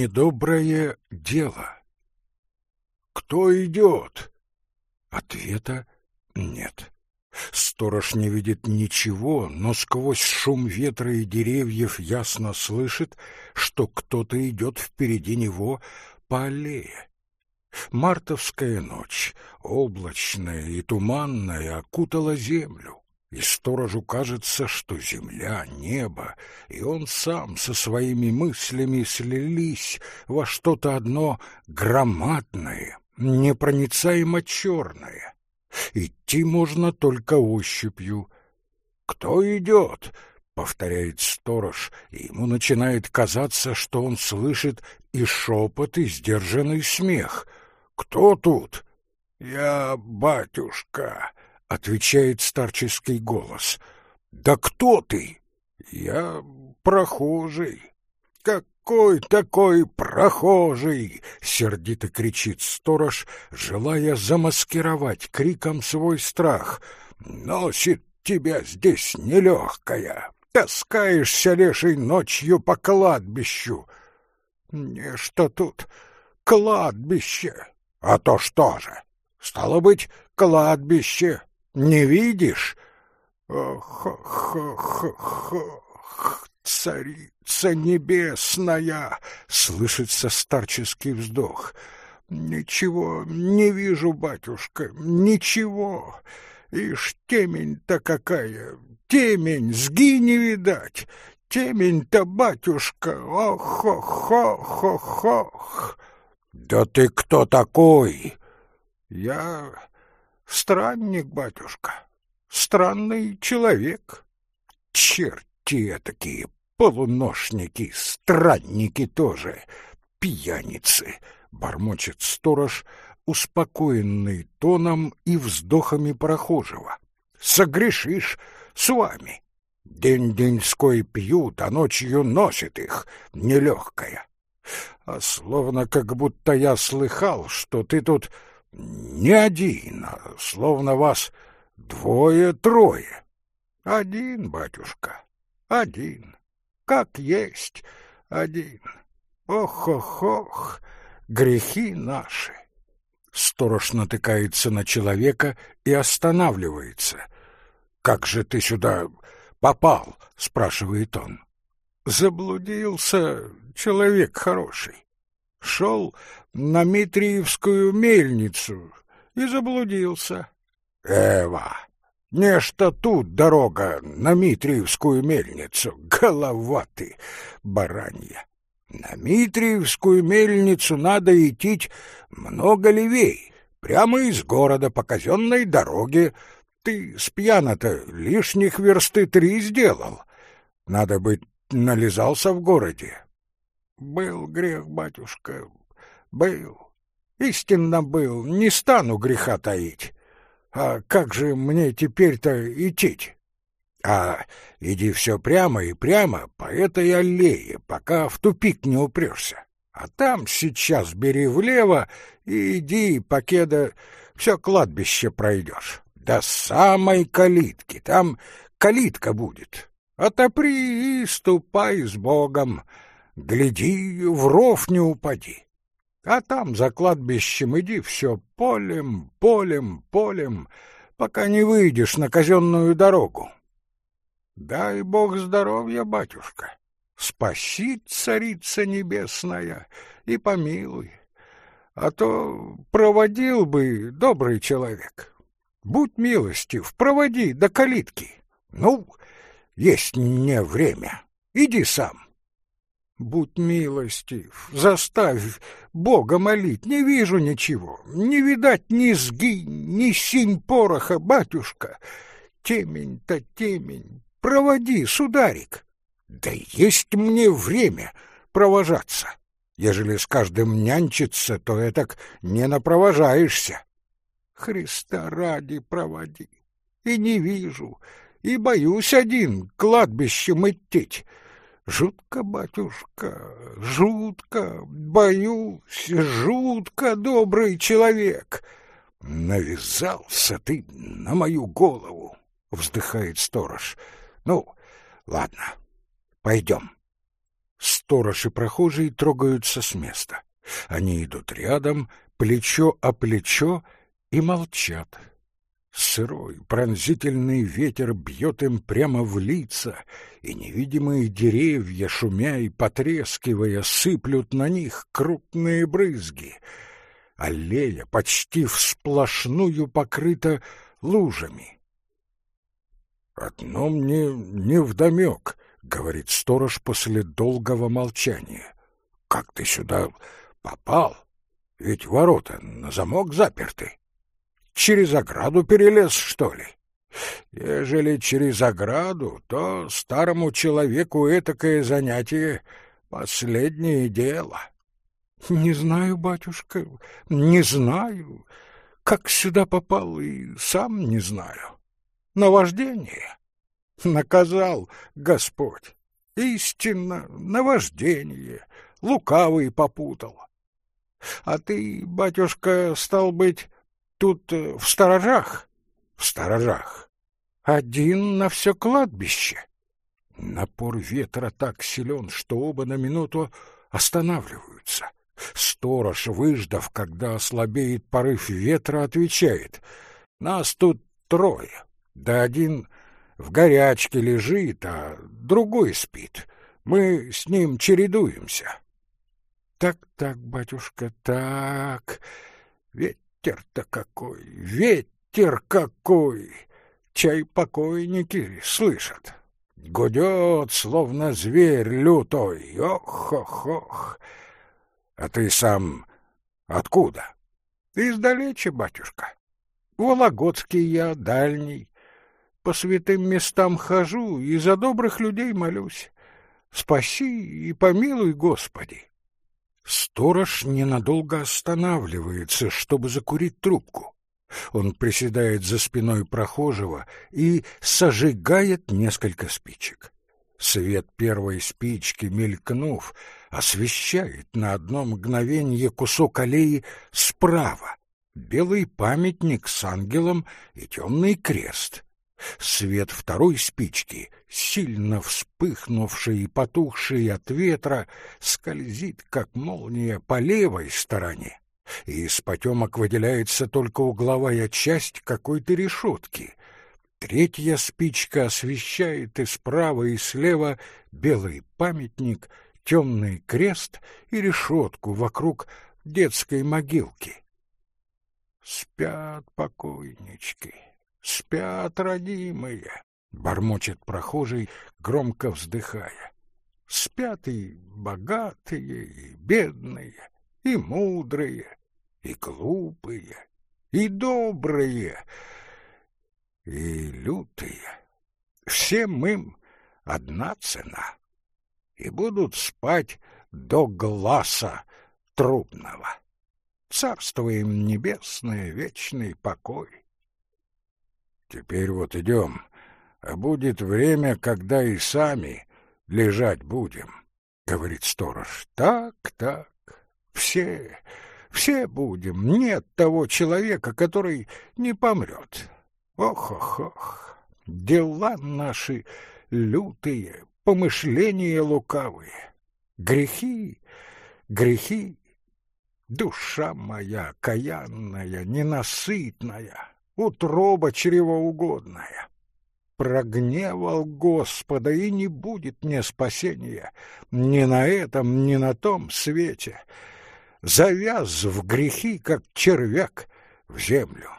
недоброе дело. «Кто идет?» Ответа нет. Сторож не видит ничего, но сквозь шум ветра и деревьев ясно слышит, что кто-то идет впереди него по аллее. Мартовская ночь, облачная и туманная, окутала землю, и сторожу кажется, что земля, небо и он сам со своими мыслями слились во что-то одно громадное, непроницаемо черное. Идти можно только ощупью. «Кто идет?» — повторяет сторож, и ему начинает казаться, что он слышит и шепот, и сдержанный смех. «Кто тут?» «Я батюшка», — отвечает старческий голос. «Да кто ты?» «Я прохожий». «Какой такой прохожий?» — сердито кричит сторож, желая замаскировать криком свой страх. «Носит тебя здесь нелегкая. Таскаешься лешей ночью по кладбищу». «Нечто тут кладбище. А то что же? Стало быть, кладбище. Не видишь?» «Ох-ох-ох-ох!» «Царица небесная!» — слышится старческий вздох. «Ничего не вижу, батюшка, ничего. Ишь, темень-то какая! Темень, сги не видать! Темень-то, батюшка! Ох-ох-ох-ох-ох!» «Да ты кто такой?» «Я странник, батюшка, странный человек. Черти такие полуношники, странники тоже, пьяницы!» — бормочет сторож, успокоенный тоном и вздохами прохожего. «Согрешишь с вами. День-деньской пьют, а ночью носит их, нелегкая. А словно как будто я слыхал, что ты тут не один, а словно вас двое-трое. Один, батюшка, один как есть один. Ох-ох-ох, грехи наши. Сторож натыкается на человека и останавливается. «Как же ты сюда попал?» — спрашивает он. «Заблудился человек хороший. Шел на Митриевскую мельницу и заблудился». «Эва, Нечто тут дорога на Митриевскую мельницу. Голова ты, баранья. На Митриевскую мельницу надо идти много левей, прямо из города по казенной дороге. Ты с пьяна-то лишних версты три сделал. Надо быть, нализался в городе. Был грех, батюшка, был. Истинно был, не стану греха таить. А как же мне теперь-то идти? А иди все прямо и прямо по этой аллее, пока в тупик не упрешься. А там сейчас бери влево и иди, покеда все кладбище пройдешь. До самой калитки, там калитка будет. Отопри и ступай с Богом. Гляди, в ров не упади. А там за кладбищем иди все полем, полем, полем, пока не выйдешь на казенную дорогу. Дай бог здоровья, батюшка, спаси, царица небесная, и помилуй. А то проводил бы добрый человек. Будь милостив, проводи до калитки. Ну, есть не время, иди сам. Будь милостив, заставь Бога молить, не вижу ничего, не видать ни сги, ни синь пороха, батюшка. Темень-то темень, проводи, сударик. Да есть мне время провожаться. Ежели с каждым нянчиться, то этак не напровожаешься. Христа ради проводи. И не вижу, и боюсь один кладбищем идти. Жутко, батюшка, жутко, боюсь, жутко, добрый человек. Навязался ты на мою голову, вздыхает сторож. Ну, ладно, пойдем. Сторож и прохожий трогаются с места. Они идут рядом, плечо о плечо, и молчат. Сырой, пронзительный ветер бьет им прямо в лица, и невидимые деревья, шумя и потрескивая, сыплют на них крупные брызги. Аллея почти всплошную покрыта лужами. «Одно мне невдомек», — говорит сторож после долгого молчания. «Как ты сюда попал? Ведь ворота на замок заперты. Через ограду перелез, что ли?» Ежели через ограду, то старому человеку этакое занятие — последнее дело. — Не знаю, батюшка, не знаю. Как сюда попал, и сам не знаю. Наваждение. Наказал Господь. Истинно, наваждение. Лукавый попутал. А ты, батюшка, стал быть, тут э, в сторожах? В сторожах. Один на все кладбище. Напор ветра так силен, что оба на минуту останавливаются. Сторож, выждав, когда ослабеет порыв ветра, отвечает. Нас тут трое. Да один в горячке лежит, а другой спит. Мы с ним чередуемся. Так-так, батюшка, так. Ветер-то какой, ветер какой! Чай покойники слышат. Гудет, словно зверь лютой. Ох-ох-ох! А ты сам откуда? Издалече, батюшка. Вологодский я, дальний. По святым местам хожу и за добрых людей молюсь. Спаси и помилуй, Господи. Сторож ненадолго останавливается, чтобы закурить трубку. Он приседает за спиной прохожего и сожигает несколько спичек. Свет первой спички, мелькнув, освещает на одно мгновение кусок аллеи справа, белый памятник с ангелом и темный крест — Свет второй спички, сильно вспыхнувший и потухший от ветра, скользит, как молния, по левой стороне, и из потемок выделяется только угловая часть какой-то решетки. Третья спичка освещает и справа, и слева белый памятник, темный крест и решетку вокруг детской могилки. Спят покойнички. Спят родимые, бормочет прохожий, громко вздыхая. Спят и богатые, и бедные, и мудрые, и глупые, и добрые, и лютые. Всем им одна цена. И будут спать до глаза трубного. Царство им небесное, вечный покой. Теперь вот идем, а будет время, когда и сами лежать будем, — говорит сторож. Так, так, все, все будем. Нет того человека, который не помрет. Ох-ох-ох, дела наши лютые, помышления лукавые, грехи, грехи. Душа моя каянная, ненасытная, утроба чревоугодная. Прогневал Господа, и не будет мне спасения ни на этом, ни на том свете. Завяз в грехи, как червяк, в землю.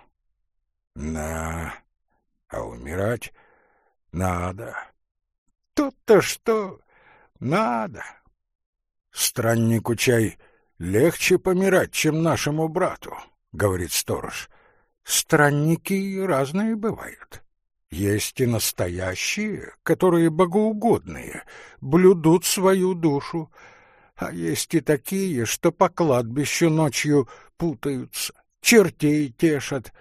На, а умирать надо. Тут-то что надо. Страннику чай легче помирать, чем нашему брату, — говорит сторож. Странники разные бывают. Есть и настоящие, которые богоугодные, блюдут свою душу, а есть и такие, что по кладбищу ночью путаются, чертей тешат.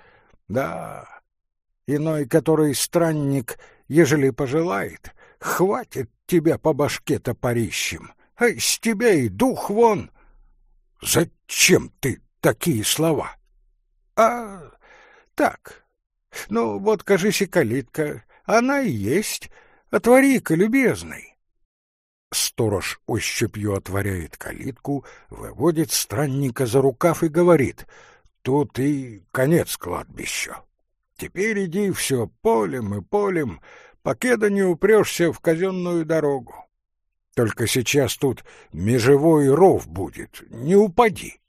Да, иной, который странник, ежели пожелает, хватит тебя по башке топорищем, а из тебя и дух вон. Зачем ты такие слова? А так. Ну, вот, кажись, и калитка. Она и есть. Отвори-ка, любезный. Сторож ощупью отворяет калитку, выводит странника за рукав и говорит, «Тут и конец кладбища. Теперь иди все полем и полем, покеда не упрешься в казенную дорогу. Только сейчас тут межевой ров будет, не упади.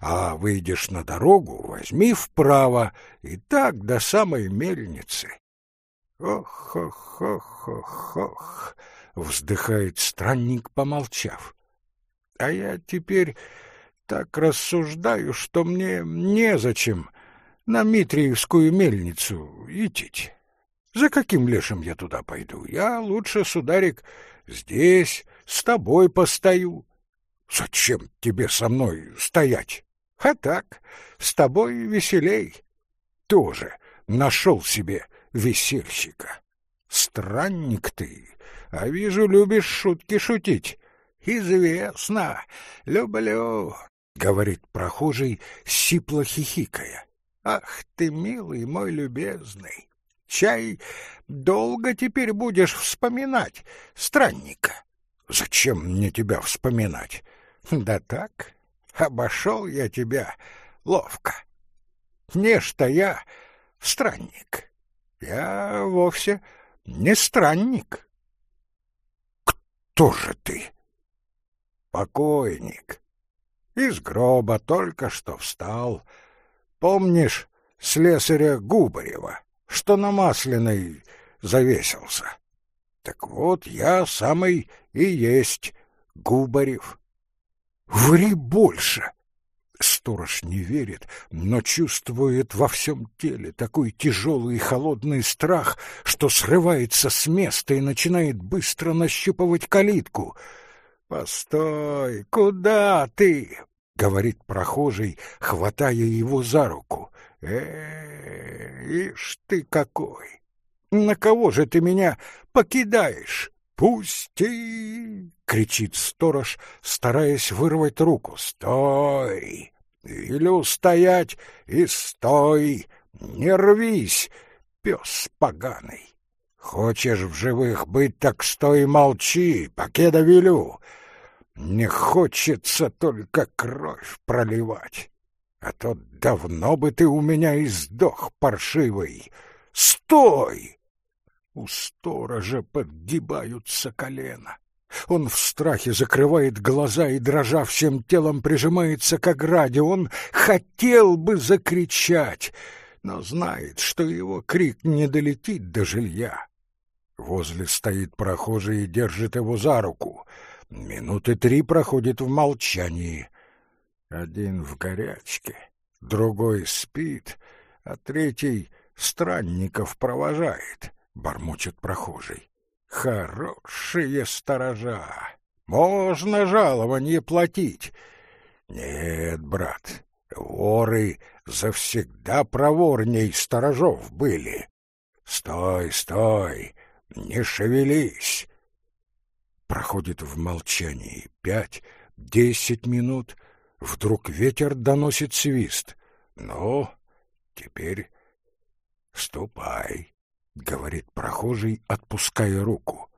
А выйдешь на дорогу, возьми вправо, и так до самой мельницы. Ох-ох-ох-ох-ох вздыхает странник, помолчав. А я теперь так рассуждаю, что мне незачем на Митриевскую мельницу идти. За каким лешим я туда пойду? Я лучше, сударик, здесь с тобой постою. Зачем тебе со мной стоять? А так, с тобой веселей. Тоже нашел себе весельщика. Странник ты, а вижу, любишь шутки шутить. Известно, люблю, говорит прохожий, сипло хихикая. Ах ты, милый мой любезный, чай долго теперь будешь вспоминать странника. Зачем мне тебя вспоминать? Да так, обошел я тебя ловко. Не что я странник. Я вовсе не странник. Кто же ты? Покойник. Из гроба только что встал. Помнишь слесаря Губарева, что на Масляной завесился? Так вот, я самый и есть Губарев. Ври больше! Сторож не верит, но чувствует во всем теле такой тяжелый и холодный страх, что срывается с места и начинает быстро нащупывать калитку. «Постой! Куда ты?» — говорит прохожий, хватая его за руку. э ишь ты какой! На кого же ты меня покидаешь? Пусти! Кричит сторож, стараясь вырвать руку. Стой! Велю стоять и стой! Не рвись, пес поганый! Хочешь в живых быть, так стой молчи, покеда велю. Не хочется только кровь проливать, а то давно бы ты у меня и сдох, паршивый. Стой! У сторожа подгибаются колена. Он в страхе закрывает глаза и, дрожа всем телом, прижимается к ограде. Он хотел бы закричать, но знает, что его крик не долетит до жилья. Возле стоит прохожий и держит его за руку. Минуты три проходит в молчании. Один в горячке, другой спит, а третий странников провожает, — бормочет прохожий. Хорошие сторожа. Можно жалование платить. Нет, брат, воры завсегда проворней сторожов были. Стой, стой, не шевелись. Проходит в молчании пять, десять минут. Вдруг ветер доносит свист. Ну, теперь ступай. — говорит прохожий, отпуская руку.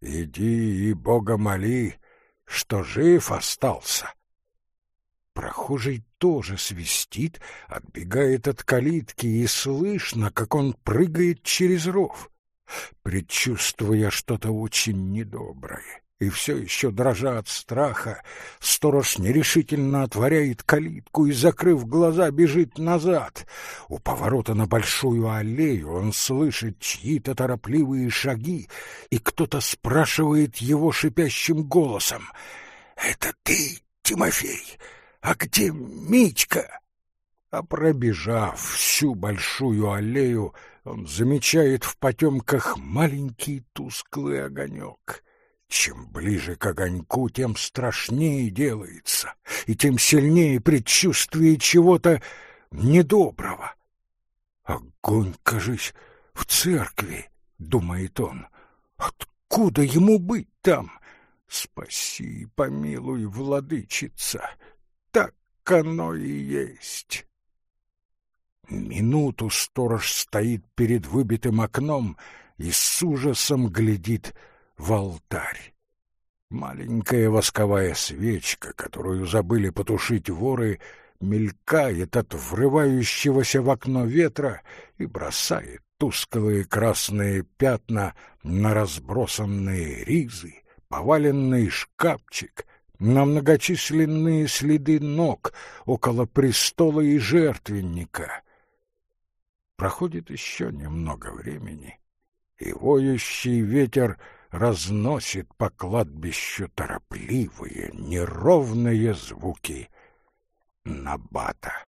«Иди и Бога моли, что жив остался». Прохожий тоже свистит, отбегает от калитки, и слышно, как он прыгает через ров. Предчувствуя что-то очень недоброе, и все еще дрожа от страха, сторож нерешительно отворяет калитку и, закрыв глаза, бежит назад. У поворота на большую аллею он слышит чьи-то торопливые шаги, и кто-то спрашивает его шипящим голосом. «Это ты, Тимофей? А где Мичка?» А пробежав всю большую аллею, он замечает в потемках маленький тусклый огонек — чем ближе к огоньку, тем страшнее делается, и тем сильнее предчувствие чего-то недоброго. Огонь, кажись, в церкви, — думает он. Откуда ему быть там? Спаси, помилуй, владычица, так оно и есть. Минуту сторож стоит перед выбитым окном и с ужасом глядит в алтарь. Маленькая восковая свечка, которую забыли потушить воры, мелькает от врывающегося в окно ветра и бросает тусклые красные пятна на разбросанные ризы, поваленный шкафчик, на многочисленные следы ног около престола и жертвенника. Проходит еще немного времени, и воющий ветер разносит по кладбищу торопливые, неровные звуки набата.